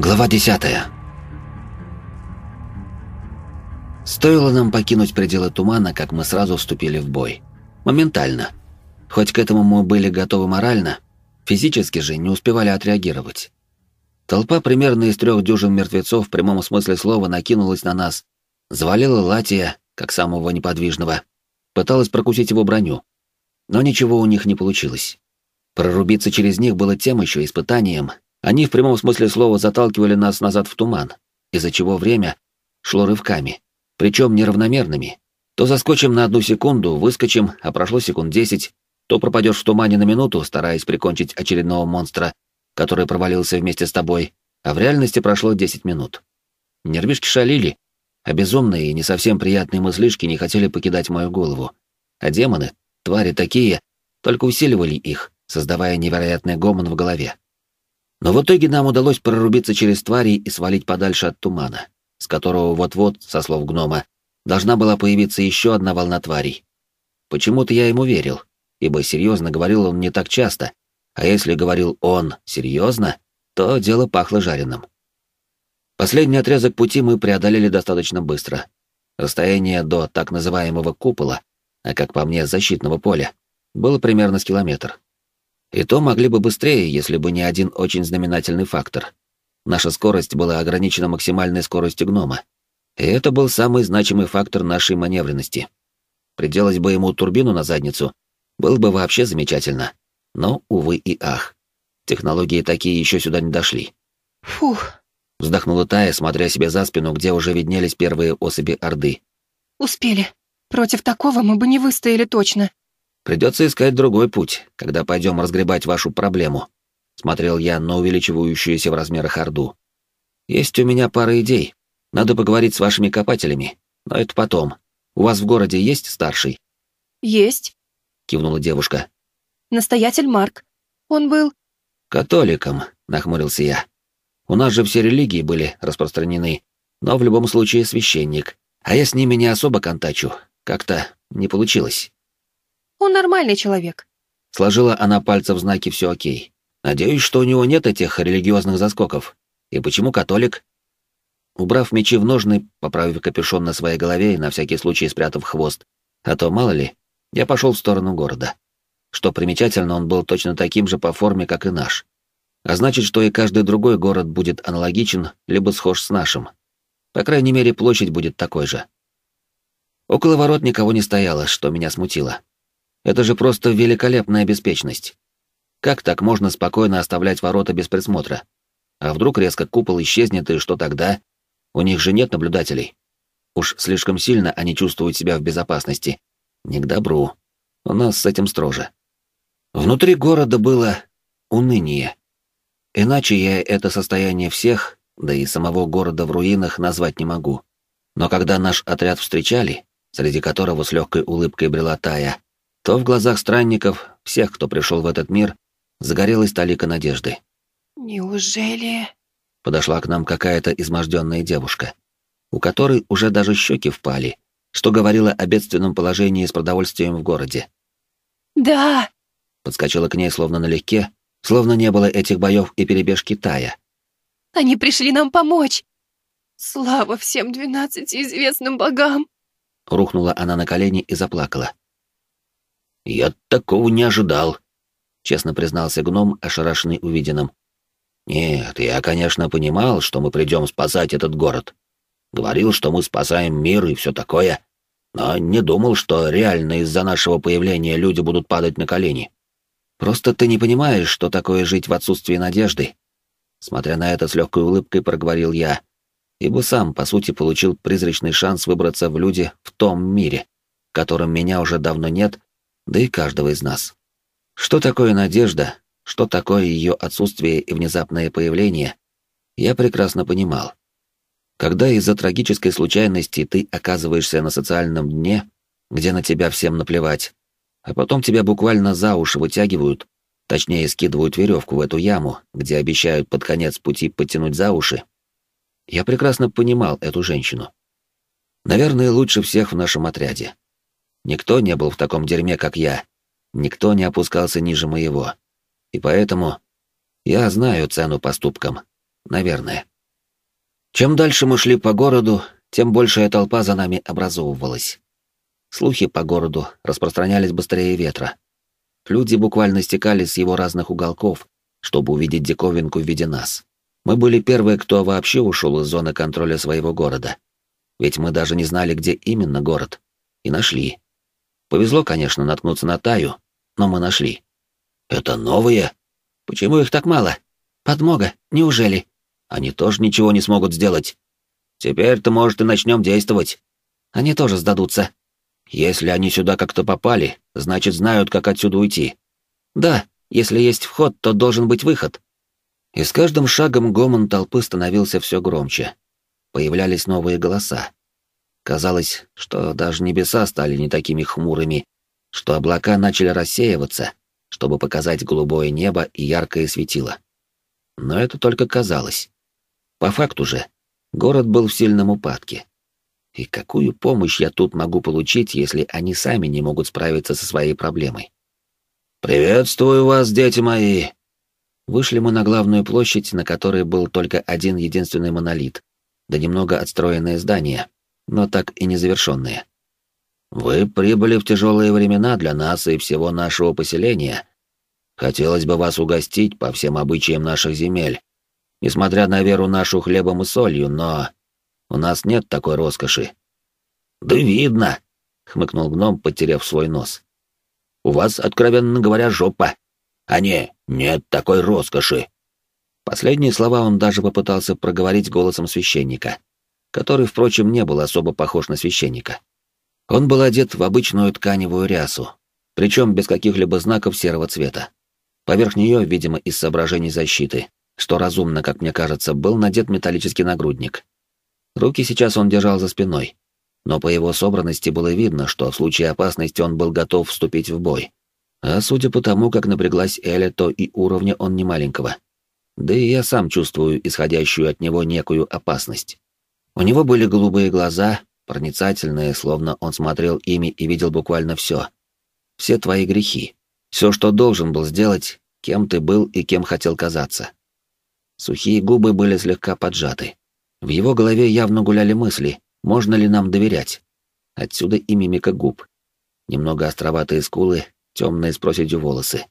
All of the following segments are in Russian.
Глава 10. Стоило нам покинуть пределы тумана, как мы сразу вступили в бой. Моментально. Хоть к этому мы были готовы морально, физически же не успевали отреагировать. Толпа примерно из трех дюжин мертвецов в прямом смысле слова накинулась на нас, завалила Латия, как самого неподвижного, пыталась прокусить его броню. Но ничего у них не получилось. Прорубиться через них было тем еще испытанием, они в прямом смысле слова заталкивали нас назад в туман, из-за чего время шло рывками, причем неравномерными. То заскочим на одну секунду, выскочим, а прошло секунд десять, то пропадешь в тумане на минуту, стараясь прикончить очередного монстра, который провалился вместе с тобой, а в реальности прошло десять минут. Нервишки шалили, а безумные и не совсем приятные мыслишки не хотели покидать мою голову. А демоны, твари такие, только усиливали их, создавая невероятный гомон в голове. Но в итоге нам удалось прорубиться через твари и свалить подальше от тумана, с которого вот-вот, со слов гнома, должна была появиться еще одна волна тварей. Почему-то я ему верил, ибо серьезно говорил он не так часто, а если говорил он серьезно, то дело пахло жареным. Последний отрезок пути мы преодолели достаточно быстро. Расстояние до так называемого купола, а как по мне защитного поля, было примерно с километр. И то могли бы быстрее, если бы не один очень знаменательный фактор. Наша скорость была ограничена максимальной скоростью гнома. И это был самый значимый фактор нашей маневренности. Приделать бы ему турбину на задницу, было бы вообще замечательно. Но, увы и ах. Технологии такие еще сюда не дошли. «Фух», — вздохнула Тая, смотря себе за спину, где уже виднелись первые особи Орды. «Успели. Против такого мы бы не выстояли точно». Придется искать другой путь, когда пойдем разгребать вашу проблему. Смотрел я на увеличивающуюся в размерах Орду. Есть у меня пара идей. Надо поговорить с вашими копателями. Но это потом. У вас в городе есть старший? Есть, кивнула девушка. Настоятель Марк. Он был... Католиком, нахмурился я. У нас же все религии были распространены, но в любом случае священник. А я с ними не особо контачу. Как-то не получилось. Он нормальный человек. Сложила она пальцы в знаки «все окей». Надеюсь, что у него нет этих религиозных заскоков. И почему католик? Убрав мечи в ножны, поправив капюшон на своей голове и на всякий случай спрятав хвост, а то, мало ли, я пошел в сторону города. Что примечательно, он был точно таким же по форме, как и наш. А значит, что и каждый другой город будет аналогичен, либо схож с нашим. По крайней мере, площадь будет такой же. Около ворот никого не стояло, что меня смутило. Это же просто великолепная беспечность. Как так можно спокойно оставлять ворота без присмотра? А вдруг резко купол исчезнет, и что тогда? У них же нет наблюдателей. Уж слишком сильно они чувствуют себя в безопасности. Не к добру. У нас с этим строже. Внутри города было уныние. Иначе я это состояние всех, да и самого города в руинах назвать не могу. Но когда наш отряд встречали, среди которого с легкой улыбкой брела Тая, то в глазах странников, всех, кто пришел в этот мир, загорелась талика надежды. «Неужели...» Подошла к нам какая-то изможденная девушка, у которой уже даже щеки впали, что говорило о бедственном положении с продовольствием в городе. «Да!» Подскочила к ней словно налегке, словно не было этих боев и перебежки Тая. «Они пришли нам помочь! Слава всем двенадцати известным богам!» Рухнула она на колени и заплакала. «Я такого не ожидал», — честно признался гном, ошарашенный увиденным. «Нет, я, конечно, понимал, что мы придем спасать этот город. Говорил, что мы спасаем мир и все такое, но не думал, что реально из-за нашего появления люди будут падать на колени. Просто ты не понимаешь, что такое жить в отсутствии надежды». Смотря на это, с легкой улыбкой проговорил я, ибо сам, по сути, получил призрачный шанс выбраться в люди в том мире, в котором меня уже давно нет да и каждого из нас. Что такое надежда, что такое ее отсутствие и внезапное появление, я прекрасно понимал. Когда из-за трагической случайности ты оказываешься на социальном дне, где на тебя всем наплевать, а потом тебя буквально за уши вытягивают, точнее скидывают веревку в эту яму, где обещают под конец пути потянуть за уши, я прекрасно понимал эту женщину. Наверное, лучше всех в нашем отряде. Никто не был в таком дерьме, как я. Никто не опускался ниже моего. И поэтому я знаю цену поступкам. Наверное. Чем дальше мы шли по городу, тем большая толпа за нами образовывалась. Слухи по городу распространялись быстрее ветра. Люди буквально стекали с его разных уголков, чтобы увидеть диковинку в виде нас. Мы были первые, кто вообще ушел из зоны контроля своего города. Ведь мы даже не знали, где именно город. И нашли. Повезло, конечно, наткнуться на Таю, но мы нашли. Это новые? Почему их так мало? Подмога, неужели? Они тоже ничего не смогут сделать. Теперь-то, может, и начнем действовать. Они тоже сдадутся. Если они сюда как-то попали, значит, знают, как отсюда уйти. Да, если есть вход, то должен быть выход. И с каждым шагом гомон толпы становился все громче. Появлялись новые голоса. Казалось, что даже небеса стали не такими хмурыми, что облака начали рассеиваться, чтобы показать голубое небо и яркое светило. Но это только казалось. По факту же, город был в сильном упадке. И какую помощь я тут могу получить, если они сами не могут справиться со своей проблемой? «Приветствую вас, дети мои!» Вышли мы на главную площадь, на которой был только один единственный монолит, да немного отстроенные здания, но так и не завершенные. «Вы прибыли в тяжелые времена для нас и всего нашего поселения. Хотелось бы вас угостить по всем обычаям наших земель, несмотря на веру нашу хлебом и солью, но у нас нет такой роскоши». «Да видно!» — хмыкнул гном, потеряв свой нос. «У вас, откровенно говоря, жопа. А не, нет такой роскоши». Последние слова он даже попытался проговорить голосом священника, который, впрочем, не был особо похож на священника. Он был одет в обычную тканевую рясу, причем без каких-либо знаков серого цвета. Поверх нее, видимо, из соображений защиты, что разумно, как мне кажется, был надет металлический нагрудник. Руки сейчас он держал за спиной, но по его собранности было видно, что в случае опасности он был готов вступить в бой. А судя по тому, как напряглась Эля, то и уровня он не маленького. Да и я сам чувствую исходящую от него некую опасность. У него были голубые глаза, проницательные, словно он смотрел ими и видел буквально все. Все твои грехи. Все, что должен был сделать, кем ты был и кем хотел казаться. Сухие губы были слегка поджаты. В его голове явно гуляли мысли, можно ли нам доверять. Отсюда и мимика губ. Немного островатые скулы, темные с проседью волосы.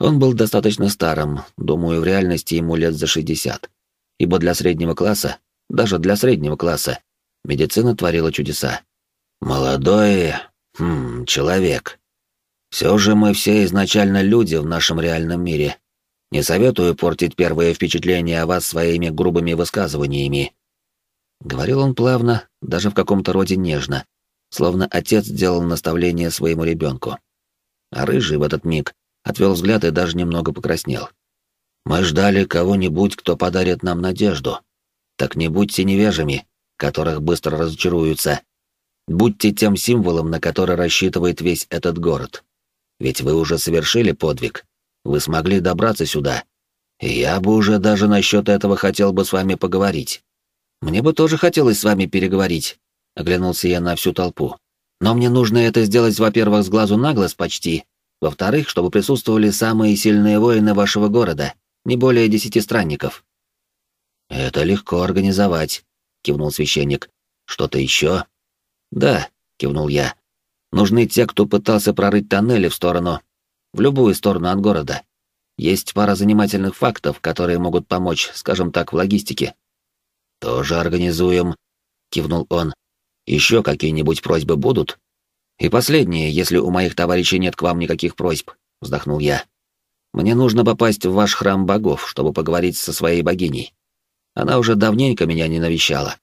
Он был достаточно старым, думаю, в реальности ему лет за 60. Ибо для среднего класса, даже для среднего класса, медицина творила чудеса. Молодой, хм, человек. Все же мы все изначально люди в нашем реальном мире, не советую портить первое впечатление о вас своими грубыми высказываниями. Говорил он плавно, даже в каком-то роде нежно, словно отец делал наставление своему ребенку. А рыжий в этот миг отвел взгляд и даже немного покраснел. Мы ждали кого-нибудь, кто подарит нам надежду. Так не будьте невежими, которых быстро разочаруются. Будьте тем символом, на который рассчитывает весь этот город. Ведь вы уже совершили подвиг, вы смогли добраться сюда. И я бы уже даже насчет этого хотел бы с вами поговорить. Мне бы тоже хотелось с вами переговорить, оглянулся я на всю толпу. Но мне нужно это сделать, во-первых, с глазу на глаз почти, во-вторых, чтобы присутствовали самые сильные воины вашего города, не более десяти странников. Это легко организовать, кивнул священник. Что-то еще? Да, кивнул я. Нужны те, кто пытался прорыть тоннели в сторону в любую сторону от города. Есть пара занимательных фактов, которые могут помочь, скажем так, в логистике. Тоже организуем, кивнул он. Еще какие-нибудь просьбы будут? И последнее, если у моих товарищей нет к вам никаких просьб, вздохнул я. Мне нужно попасть в ваш храм богов, чтобы поговорить со своей богиней. Она уже давненько меня не навещала.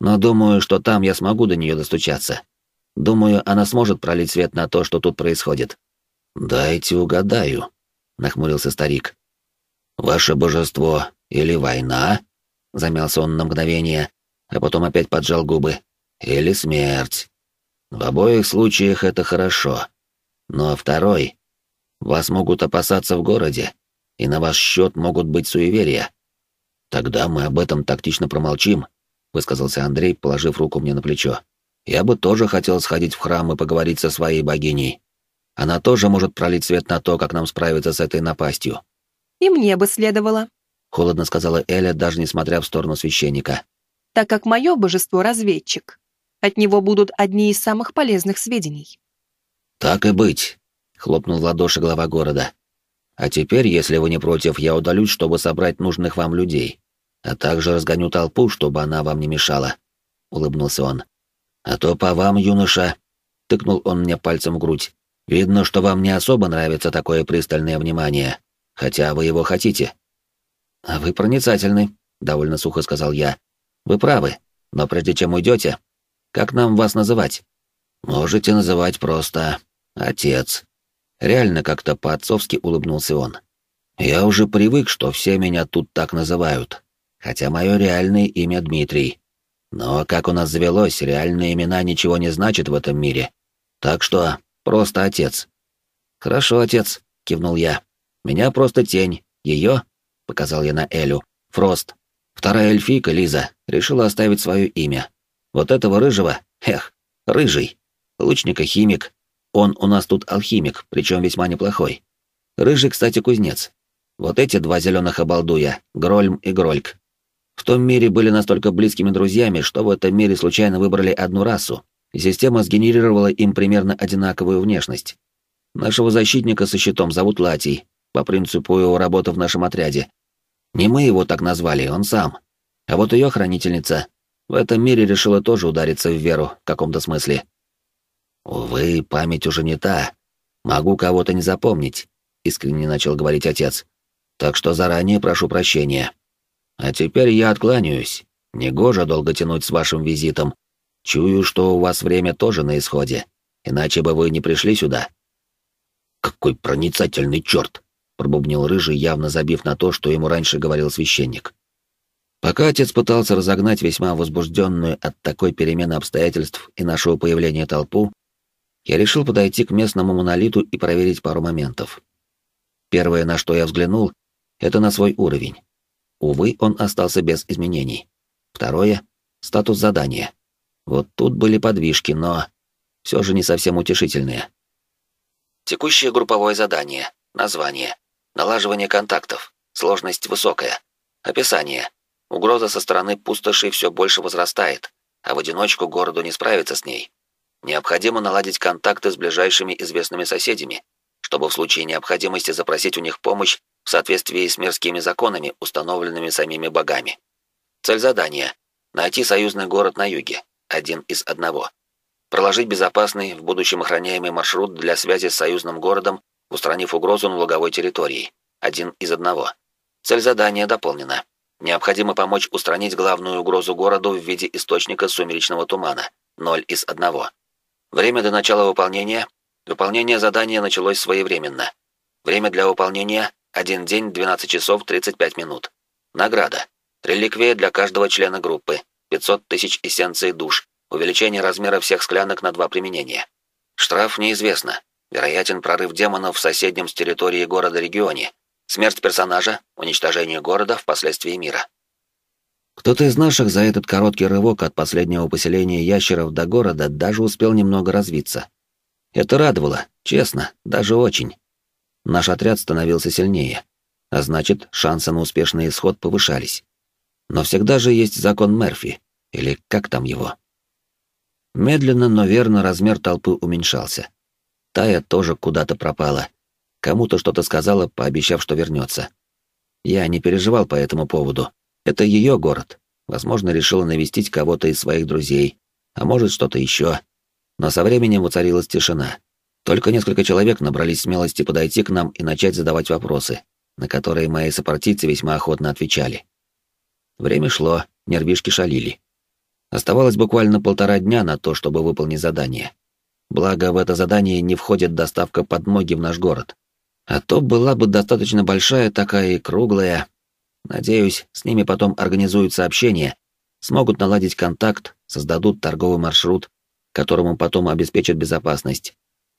Но думаю, что там я смогу до нее достучаться. Думаю, она сможет пролить свет на то, что тут происходит. «Дайте угадаю», — нахмурился старик. «Ваше божество или война?» — замялся он на мгновение, а потом опять поджал губы. «Или смерть. В обоих случаях это хорошо. Но второй... Вас могут опасаться в городе, и на ваш счет могут быть суеверия. Тогда мы об этом тактично промолчим», — высказался Андрей, положив руку мне на плечо. «Я бы тоже хотел сходить в храм и поговорить со своей богиней. Она тоже может пролить свет на то, как нам справиться с этой напастью. И мне бы следовало. Холодно сказала Эля, даже несмотря в сторону священника. так как мое божество — разведчик. От него будут одни из самых полезных сведений. «Так и быть», — хлопнул в ладоши глава города. «А теперь, если вы не против, я удалюсь, чтобы собрать нужных вам людей, а также разгоню толпу, чтобы она вам не мешала», — улыбнулся он. «А то по вам, юноша», — тыкнул он мне пальцем в грудь, — «видно, что вам не особо нравится такое пристальное внимание, хотя вы его хотите». «А вы проницательны», — довольно сухо сказал я. «Вы правы, но прежде чем уйдете, как нам вас называть?» «Можете называть просто отец». Реально как-то по-отцовски улыбнулся он. «Я уже привык, что все меня тут так называют, хотя мое реальное имя Дмитрий. Но, как у нас завелось, реальные имена ничего не значат в этом мире. Так что просто отец». «Хорошо, отец», — кивнул я. «Меня просто тень. Ее?» — показал я на Элю. «Фрост. Вторая эльфийка, Лиза, решила оставить свое имя. Вот этого рыжего, эх, рыжий. Лучника-химик. Он у нас тут алхимик, причем весьма неплохой. Рыжий, кстати, кузнец. Вот эти два зеленых обалдуя, Грольм и Грольк. В том мире были настолько близкими друзьями, что в этом мире случайно выбрали одну расу, система сгенерировала им примерно одинаковую внешность. Нашего защитника со щитом зовут Латий, по принципу его работы в нашем отряде. Не мы его так назвали, он сам. А вот ее хранительница в этом мире решила тоже удариться в веру в каком-то смысле. «Увы, память уже не та. Могу кого-то не запомнить», — искренне начал говорить отец. «Так что заранее прошу прощения. А теперь я откланяюсь. Негоже долго тянуть с вашим визитом. Чую, что у вас время тоже на исходе, иначе бы вы не пришли сюда». «Какой проницательный черт!» — пробубнил Рыжий, явно забив на то, что ему раньше говорил священник. Пока отец пытался разогнать весьма возбужденную от такой перемены обстоятельств и нашего появления толпу, я решил подойти к местному монолиту и проверить пару моментов. Первое, на что я взглянул, это на свой уровень. Увы, он остался без изменений. Второе — статус задания. Вот тут были подвижки, но все же не совсем утешительные. Текущее групповое задание. Название. Налаживание контактов. Сложность высокая. Описание. Угроза со стороны пустоши все больше возрастает, а в одиночку городу не справиться с ней. Необходимо наладить контакты с ближайшими известными соседями, чтобы в случае необходимости запросить у них помощь в соответствии с мирскими законами, установленными самими богами. Цель задания — найти союзный город на юге, один из одного. Проложить безопасный, в будущем охраняемый маршрут для связи с союзным городом, устранив угрозу на луговой территории, один из одного. Цель задания дополнена. Необходимо помочь устранить главную угрозу городу в виде источника сумеречного тумана. 0 из 1. Время до начала выполнения. Выполнение задания началось своевременно. Время для выполнения — 1 день, 12 часов, 35 минут. Награда. Реликвия для каждого члена группы. 500 тысяч эссенций душ. Увеличение размера всех склянок на два применения. Штраф неизвестно. Вероятен прорыв демонов в соседнем с территории города-регионе. Смерть персонажа, уничтожение города, впоследствии мира. Кто-то из наших за этот короткий рывок от последнего поселения ящеров до города даже успел немного развиться. Это радовало, честно, даже очень. Наш отряд становился сильнее, а значит, шансы на успешный исход повышались. Но всегда же есть закон Мерфи, или как там его. Медленно, но верно размер толпы уменьшался. Тая тоже куда-то пропала — Кому-то что-то сказала, пообещав, что вернется. Я не переживал по этому поводу. Это ее город. Возможно, решила навестить кого-то из своих друзей, а может, что-то еще. Но со временем воцарилась тишина. Только несколько человек набрались смелости подойти к нам и начать задавать вопросы, на которые мои сопартийцы весьма охотно отвечали. Время шло, нервишки шалили. Оставалось буквально полтора дня на то, чтобы выполнить задание. Благо, в это задание не входит доставка подмоги в наш город. А то была бы достаточно большая такая и круглая. Надеюсь, с ними потом организуют сообщение, смогут наладить контакт, создадут торговый маршрут, которому потом обеспечат безопасность.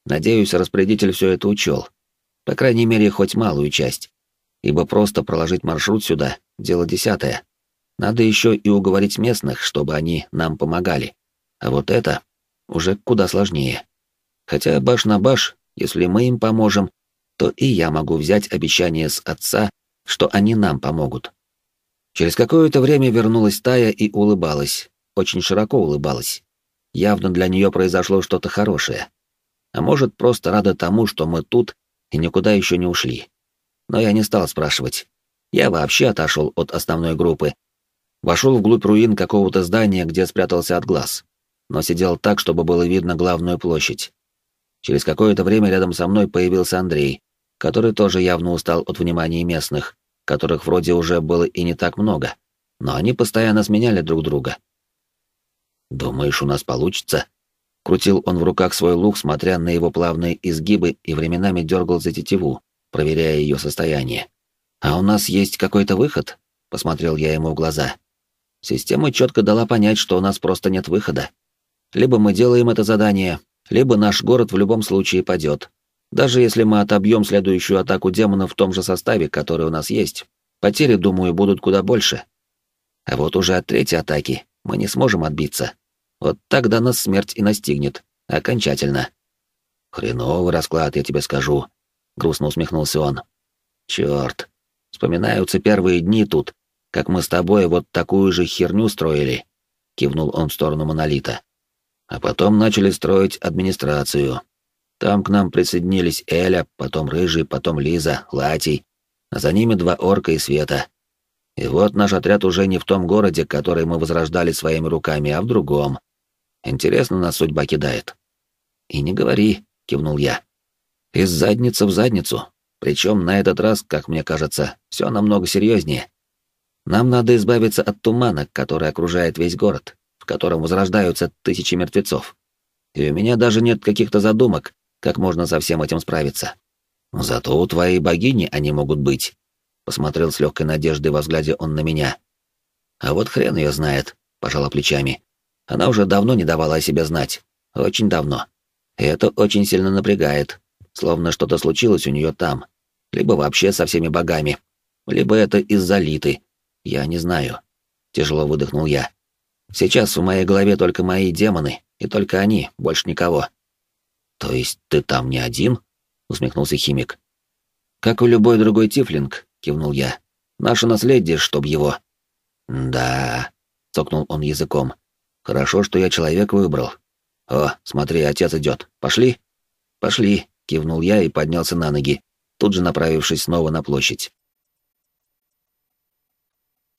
Надеюсь, распорядитель все это учел. По крайней мере, хоть малую часть. Ибо просто проложить маршрут сюда — дело десятое. Надо еще и уговорить местных, чтобы они нам помогали. А вот это уже куда сложнее. Хотя баш на баш, если мы им поможем, то и я могу взять обещание с отца, что они нам помогут. Через какое-то время вернулась Тая и улыбалась, очень широко улыбалась. Явно для нее произошло что-то хорошее. А может, просто рада тому, что мы тут и никуда еще не ушли. Но я не стал спрашивать. Я вообще отошел от основной группы. Вошел вглубь руин какого-то здания, где спрятался от глаз. Но сидел так, чтобы было видно главную площадь. Через какое-то время рядом со мной появился Андрей, который тоже явно устал от внимания местных, которых вроде уже было и не так много, но они постоянно сменяли друг друга. «Думаешь, у нас получится?» Крутил он в руках свой лук, смотря на его плавные изгибы и временами дергал за тетиву, проверяя ее состояние. «А у нас есть какой-то выход?» — посмотрел я ему в глаза. Система четко дала понять, что у нас просто нет выхода. Либо мы делаем это задание, либо наш город в любом случае падет. Даже если мы отобьем следующую атаку демонов в том же составе, который у нас есть, потери, думаю, будут куда больше. А вот уже от третьей атаки мы не сможем отбиться. Вот тогда нас смерть и настигнет. Окончательно. Хреновый расклад, я тебе скажу. Грустно усмехнулся он. Черт. Вспоминаются первые дни тут, как мы с тобой вот такую же херню строили. Кивнул он в сторону монолита. А потом начали строить администрацию. Там к нам присоединились Эля, потом Рыжий, потом Лиза, Латий, а за ними два орка и Света. И вот наш отряд уже не в том городе, который мы возрождали своими руками, а в другом. Интересно нас судьба кидает. И не говори, кивнул я. Из задницы в задницу. Причем на этот раз, как мне кажется, все намного серьезнее. Нам надо избавиться от тумана, который окружает весь город в котором возрождаются тысячи мертвецов. И у меня даже нет каких-то задумок, как можно со всем этим справиться. Зато у твоей богини они могут быть. Посмотрел с легкой надеждой во взгляде он на меня. А вот хрен ее знает, пожала плечами. Она уже давно не давала о себе знать. Очень давно. И это очень сильно напрягает. Словно что-то случилось у нее там. Либо вообще со всеми богами. Либо это из-за Литы. Я не знаю. Тяжело выдохнул я. Сейчас в моей голове только мои демоны, и только они, больше никого. То есть ты там не один? усмехнулся химик. Как и любой другой тифлинг, кивнул я. Наше наследие, чтоб его. Да, цокнул он языком. Хорошо, что я человек выбрал. О, смотри, отец идет. Пошли? Пошли, кивнул я и поднялся на ноги, тут же направившись снова на площадь.